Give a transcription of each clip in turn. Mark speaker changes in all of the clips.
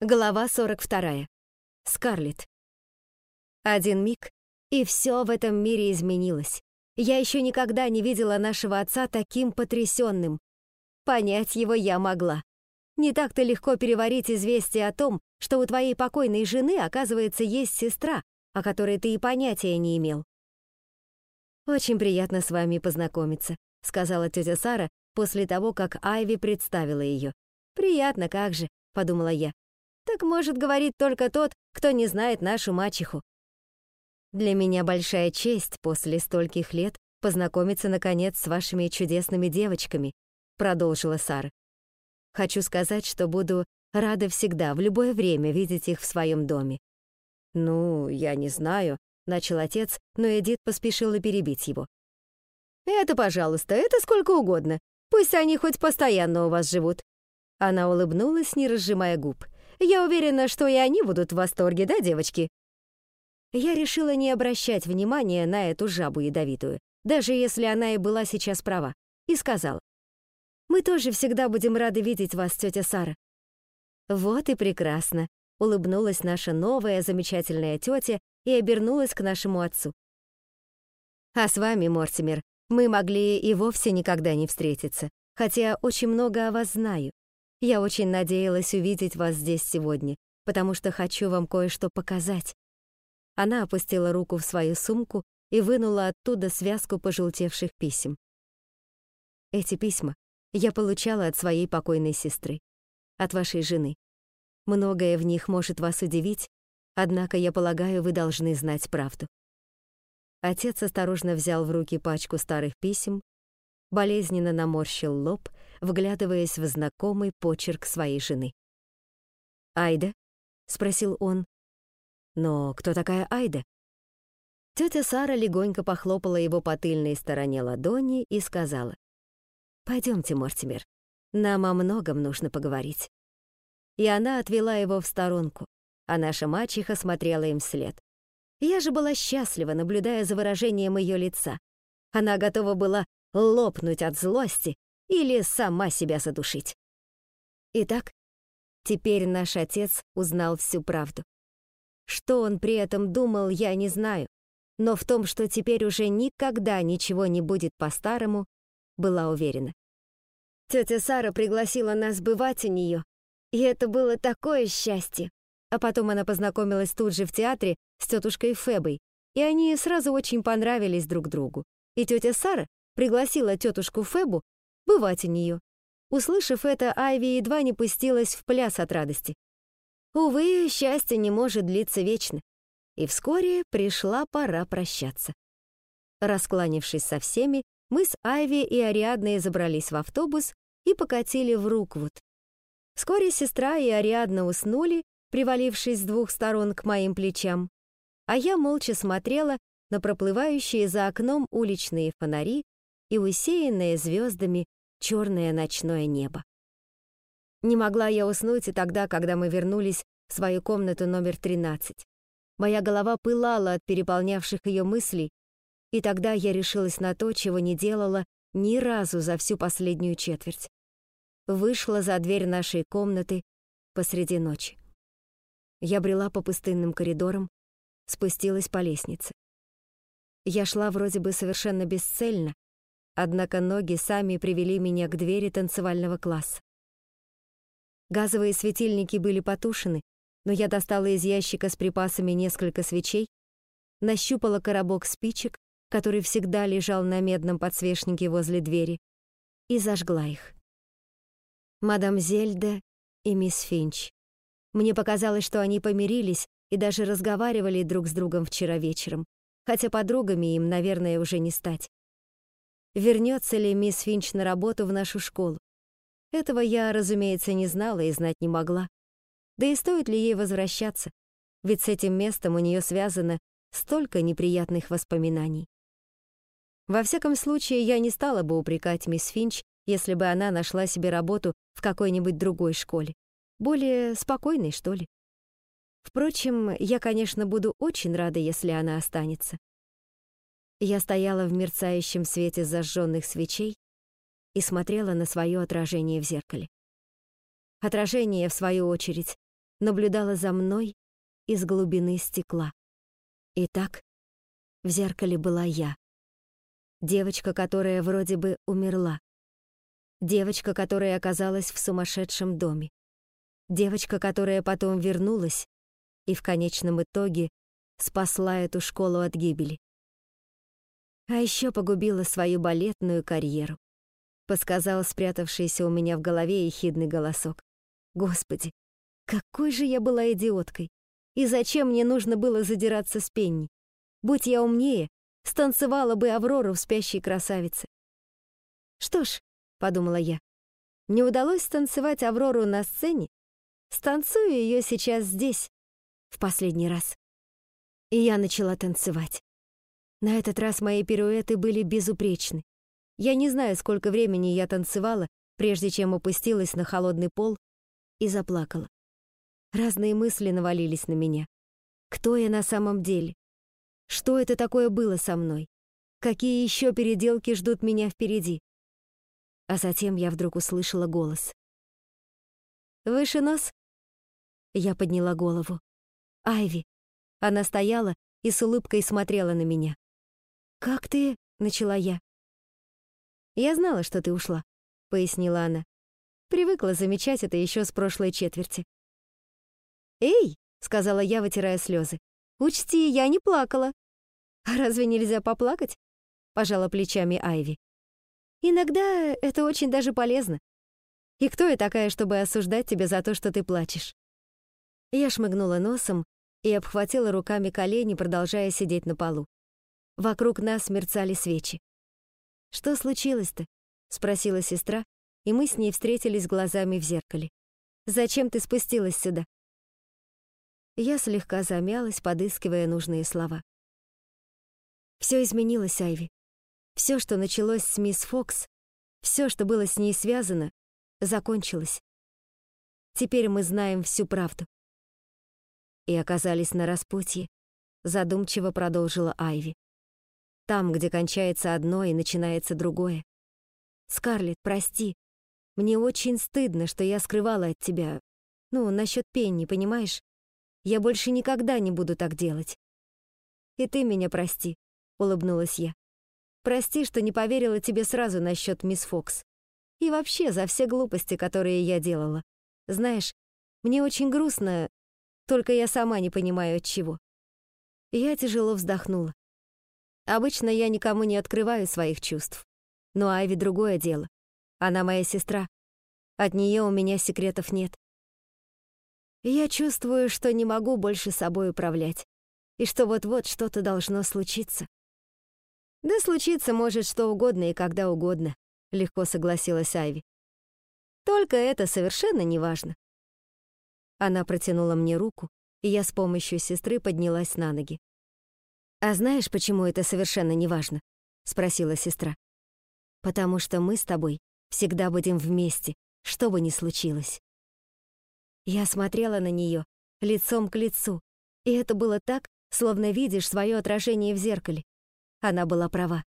Speaker 1: Глава 42. Скарлетт. Один миг, и все в этом мире изменилось. Я еще никогда не видела нашего отца таким потрясенным. Понять его я могла. Не так-то легко переварить известие о том, что у твоей покойной жены, оказывается, есть сестра, о которой ты и понятия не имел. «Очень приятно с вами познакомиться», — сказала тетя Сара после того, как Айви представила ее. «Приятно, как же», — подумала я. Так может говорить только тот, кто не знает нашу мачеху. Для меня большая честь после стольких лет познакомиться, наконец, с вашими чудесными девочками, продолжила Сара. Хочу сказать, что буду рада всегда, в любое время видеть их в своем доме. Ну, я не знаю, начал отец, но Эдит поспешила перебить его. Это, пожалуйста, это сколько угодно. Пусть они хоть постоянно у вас живут. Она улыбнулась, не разжимая губ. Я уверена, что и они будут в восторге, да, девочки?» Я решила не обращать внимания на эту жабу ядовитую, даже если она и была сейчас права, и сказала. «Мы тоже всегда будем рады видеть вас, тетя Сара». «Вот и прекрасно», — улыбнулась наша новая замечательная тетя и обернулась к нашему отцу. «А с вами, Мортимер, мы могли и вовсе никогда не встретиться, хотя очень много о вас знаю. Я очень надеялась увидеть вас здесь сегодня, потому что хочу вам кое-что показать». Она опустила руку в свою сумку и вынула оттуда связку пожелтевших писем. Эти письма я получала от своей покойной сестры, от вашей жены. Многое в них может вас удивить, однако, я полагаю, вы должны знать правду. Отец осторожно взял в руки пачку старых писем, болезненно наморщил лоб вглядываясь в знакомый почерк своей жены. «Айда?» — спросил он. «Но кто такая Айда?» Тетя Сара легонько похлопала его по тыльной стороне ладони и сказала. «Пойдемте, Мортимер, нам о многом нужно поговорить». И она отвела его в сторонку, а наша мачеха смотрела им вслед. Я же была счастлива, наблюдая за выражением ее лица. Она готова была лопнуть от злости или сама себя задушить. Итак, теперь наш отец узнал всю правду. Что он при этом думал, я не знаю, но в том, что теперь уже никогда ничего не будет по-старому, была уверена. Тетя Сара пригласила нас бывать у нее, и это было такое счастье. А потом она познакомилась тут же в театре с тетушкой Фебой, и они сразу очень понравились друг другу. И тетя Сара пригласила тетушку Фебу бывать у нее. Услышав это, Айви едва не пустилась в пляс от радости. Увы, счастье не может длиться вечно, и вскоре пришла пора прощаться. Раскланившись со всеми, мы с Айви и Ариадной забрались в автобус и покатили в Руквуд. Вскоре сестра и Ариадна уснули, привалившись с двух сторон к моим плечам, а я молча смотрела на проплывающие за окном уличные фонари и усеянные звездами черное ночное небо. Не могла я уснуть и тогда, когда мы вернулись в свою комнату номер 13. Моя голова пылала от переполнявших ее мыслей, и тогда я решилась на то, чего не делала ни разу за всю последнюю четверть. Вышла за дверь нашей комнаты посреди ночи. Я брела по пустынным коридорам, спустилась по лестнице. Я шла вроде бы совершенно бесцельно, однако ноги сами привели меня к двери танцевального класса. Газовые светильники были потушены, но я достала из ящика с припасами несколько свечей, нащупала коробок спичек, который всегда лежал на медном подсвечнике возле двери, и зажгла их. Мадам Зельда и мисс Финч. Мне показалось, что они помирились и даже разговаривали друг с другом вчера вечером, хотя подругами им, наверное, уже не стать вернется ли мисс Финч на работу в нашу школу. Этого я, разумеется, не знала и знать не могла. Да и стоит ли ей возвращаться, ведь с этим местом у нее связано столько неприятных воспоминаний. Во всяком случае, я не стала бы упрекать мисс Финч, если бы она нашла себе работу в какой-нибудь другой школе. Более спокойной, что ли. Впрочем, я, конечно, буду очень рада, если она останется. Я стояла в мерцающем свете зажженных свечей и смотрела на свое отражение в зеркале. Отражение, в свою очередь, наблюдала за мной из глубины стекла. Итак, в зеркале была я. Девочка, которая вроде бы умерла. Девочка, которая оказалась в сумасшедшем доме. Девочка, которая потом вернулась и в конечном итоге спасла эту школу от гибели. А еще погубила свою балетную карьеру. Подсказал спрятавшийся у меня в голове ехидный голосок. Господи, какой же я была идиоткой! И зачем мне нужно было задираться с Пенни? Будь я умнее, станцевала бы Аврору в спящей красавице. Что ж, — подумала я, — не удалось станцевать Аврору на сцене? Станцую ее сейчас здесь, в последний раз. И я начала танцевать. На этот раз мои пируэты были безупречны. Я не знаю, сколько времени я танцевала, прежде чем опустилась на холодный пол и заплакала. Разные мысли навалились на меня. Кто я на самом деле? Что это такое было со мной? Какие еще переделки ждут меня впереди? А затем я вдруг услышала голос. «Выше нос?» Я подняла голову. «Айви». Она стояла и с улыбкой смотрела на меня. «Как ты?» — начала я. «Я знала, что ты ушла», — пояснила она. Привыкла замечать это еще с прошлой четверти. «Эй!» — сказала я, вытирая слезы. «Учти, я не плакала». «А разве нельзя поплакать?» — пожала плечами Айви. «Иногда это очень даже полезно. И кто я такая, чтобы осуждать тебя за то, что ты плачешь?» Я шмыгнула носом и обхватила руками колени, продолжая сидеть на полу. Вокруг нас мерцали свечи. «Что случилось-то?» — спросила сестра, и мы с ней встретились глазами в зеркале. «Зачем ты спустилась сюда?» Я слегка замялась, подыскивая нужные слова. Все изменилось, Айви. Все, что началось с мисс Фокс, все, что было с ней связано, закончилось. Теперь мы знаем всю правду. И оказались на распутье, задумчиво продолжила Айви. Там, где кончается одно и начинается другое. Скарлетт, прости. Мне очень стыдно, что я скрывала от тебя. Ну, насчет Пенни, понимаешь? Я больше никогда не буду так делать. И ты меня прости, улыбнулась я. Прости, что не поверила тебе сразу насчет мисс Фокс. И вообще за все глупости, которые я делала. Знаешь, мне очень грустно, только я сама не понимаю от чего. Я тяжело вздохнула. Обычно я никому не открываю своих чувств. Но Айви другое дело. Она моя сестра. От нее у меня секретов нет. Я чувствую, что не могу больше собой управлять. И что вот-вот что-то должно случиться. Да случиться может что угодно и когда угодно, легко согласилась Айви. Только это совершенно не важно. Она протянула мне руку, и я с помощью сестры поднялась на ноги. «А знаешь, почему это совершенно не важно?» — спросила сестра. «Потому что мы с тобой всегда будем вместе, что бы ни случилось». Я смотрела на нее лицом к лицу, и это было так, словно видишь свое отражение в зеркале. Она была права.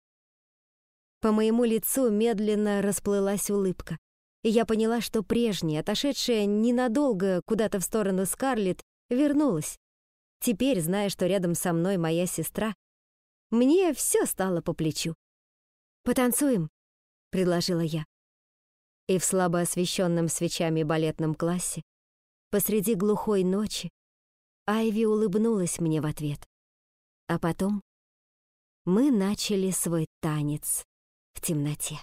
Speaker 1: По моему лицу медленно расплылась улыбка, и я поняла, что прежняя, отошедшая ненадолго куда-то в сторону Скарлетт, вернулась. Теперь, зная, что рядом со мной моя сестра, мне все стало по плечу. «Потанцуем», — предложила я. И в слабо освещенном свечами балетном классе, посреди глухой ночи, Айви улыбнулась мне в ответ. А потом мы начали свой танец в темноте.